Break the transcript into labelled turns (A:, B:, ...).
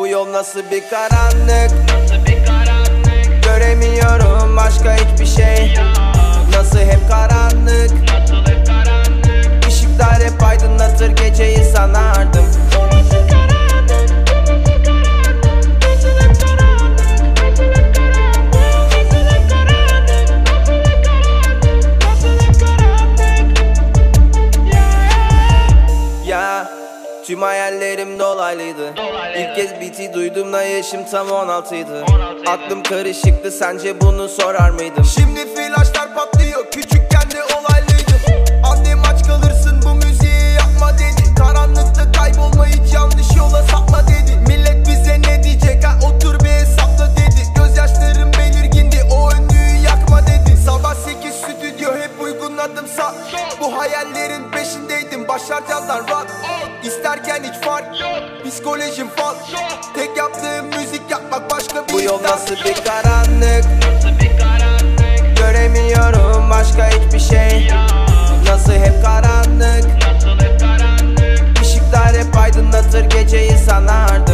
A: Bu yol nasıl bir karanlık?
B: Nasıl bir
A: Tüm hayallerim dolaylıydı.
B: Dolaylıydı.
A: İlk kez biti duyduğumda yaşım tam 16 idi
B: 16 'ydı.
A: Aklım karışıktı sence bunu sorar mıydım? Şimdi flaşlar patlıyor küçükken de olaylıydı. Annem aç kalırsın bu müziği yapma dedi. Karanlıkta kaybolma hiç yanlış yola sapma dedi. Millet bize ne diyecek? Ha otur bir hesapla dedi. Gözyaşlarım belirgindi o önlüğü yakma dedi. Sabah 8 stüdyo hep uygunladım sağ Bu hayallerin peşindeydim başlar canlar rock İsterken hiç fark Psikolojim fal. Tek yaptığım müzik yapmak başka bir Bu yol nasıl bir karanlık?
B: Nasıl bir karanlık?
A: Göremiyorum başka hiçbir şey. Nasıl hep karanlık?
B: Nasıl hep karanlık?
A: Işıklar hep aydınlatır geceyi sanardım